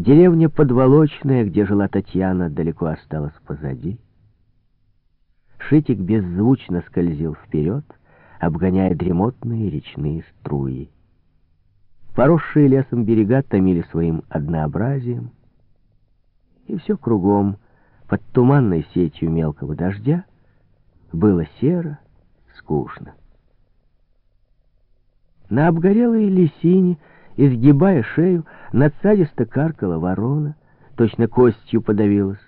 Деревня Подволочная, где жила Татьяна, далеко осталась позади. Шитик беззвучно скользил вперед, обгоняя дремотные речные струи. Поросшие лесом берега томили своим однообразием, и все кругом, под туманной сетью мелкого дождя, было серо, скучно. На обгорелой лисине, изгибая шею, надсадисто каркала ворона, точно костью подавилась.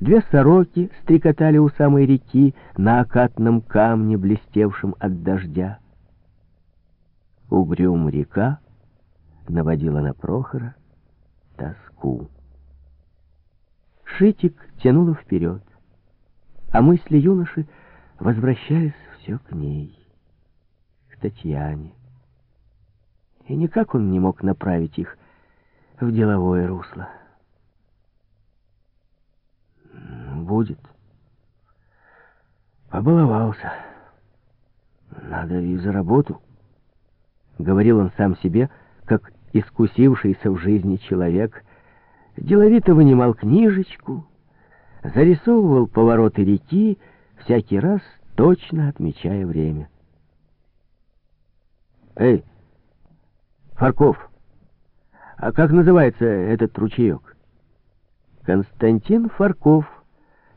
Две сороки стрекотали у самой реки на окатном камне, блестевшем от дождя. Угрюм река наводила на Прохора тоску. Шитик тянуло вперед, а мысли юноши возвращались все к ней, к Татьяне. И никак он не мог направить их в деловое русло. Будет. Побаловался. Надо и за работу. Говорил он сам себе, как искусившийся в жизни человек, деловито вынимал книжечку, зарисовывал повороты реки, всякий раз точно отмечая время. «Эй, Фарков, а как называется этот ручеек?» Константин Фарков,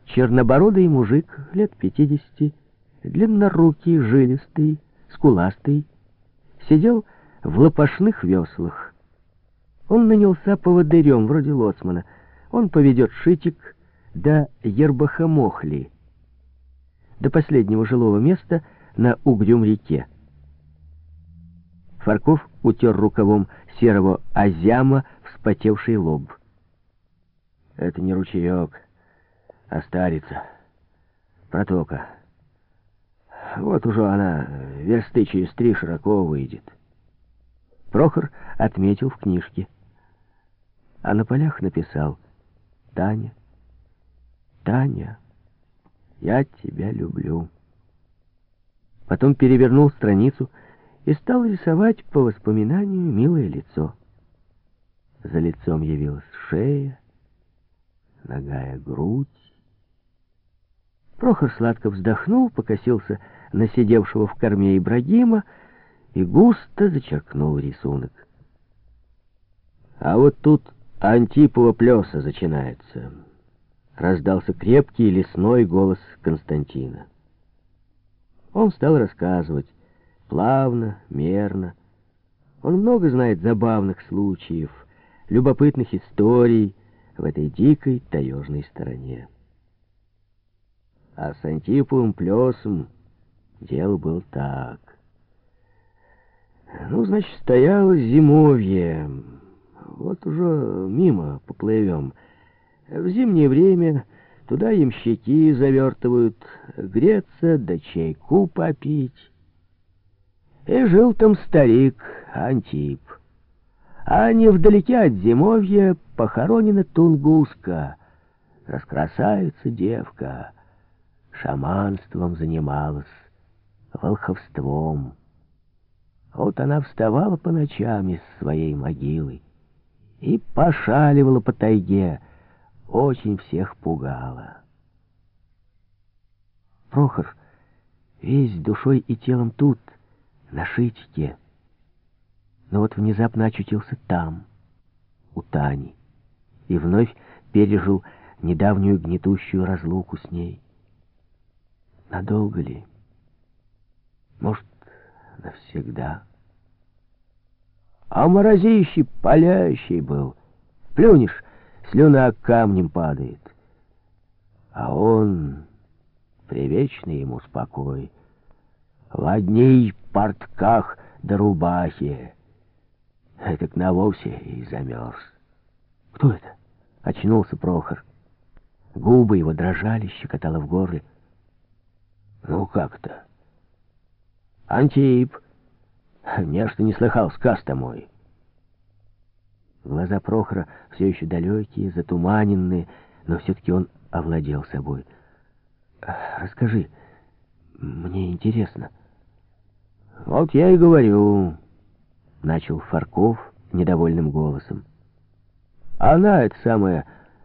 чернобородый мужик, лет пятидесяти, длиннорукий, жилистый, скуластый, сидел в лопашных веслах. Он нанялся поводырем, вроде лоцмана. Он поведет шитик до Ербахамохли, до последнего жилого места на Угрюм-реке. Фарков утер рукавом серого азяма вспотевший лоб. Это не ручеек, а старица, протока. Вот уже она версты через три широко выйдет. Прохор отметил в книжке. А на полях написал «Таня, Таня, я тебя люблю». Потом перевернул страницу и стал рисовать по воспоминанию милое лицо. За лицом явилась шея, ногая грудь. Прохор сладко вздохнул, покосился на сидевшего в корме Ибрагима, и густо зачеркнул рисунок. А вот тут Антипова плеса начинается. Раздался крепкий лесной голос Константина. Он стал рассказывать, плавно, мерно. Он много знает забавных случаев, любопытных историй в этой дикой таежной стороне. А с Антиповым плесом дело было так. Ну, значит, стояло зимовье. Вот уже мимо поплывем. В зимнее время туда ямщики завертывают греться да чайку попить. И жил там старик Антип. А невдалеке от зимовья похоронена Тунгуска, раскрасавица девка, шаманством занималась, волховством. Вот она вставала по ночам из своей могилы и пошаливала по тайге, очень всех пугала. Прохор весь душой и телом тут, на шитике, но вот внезапно очутился там, у Тани, и вновь пережил недавнюю гнетущую разлуку с ней. Надолго ли? Может, навсегда. А морозищий палящий был. Плюнешь, слюна камнем падает. А он, привечный ему спокой, одних портках да рубахе, этак на вовсе и замерз. Кто это? Очнулся Прохор. Губы его дрожали, щекотало в горле. Ну как-то? Антип, нечто не слыхал сказ-то мой. Глаза Прохора все еще далекие, затуманенные, но все-таки он овладел собой. Расскажи, мне интересно. Вот я и говорю, начал Фарков недовольным голосом. Она, это самая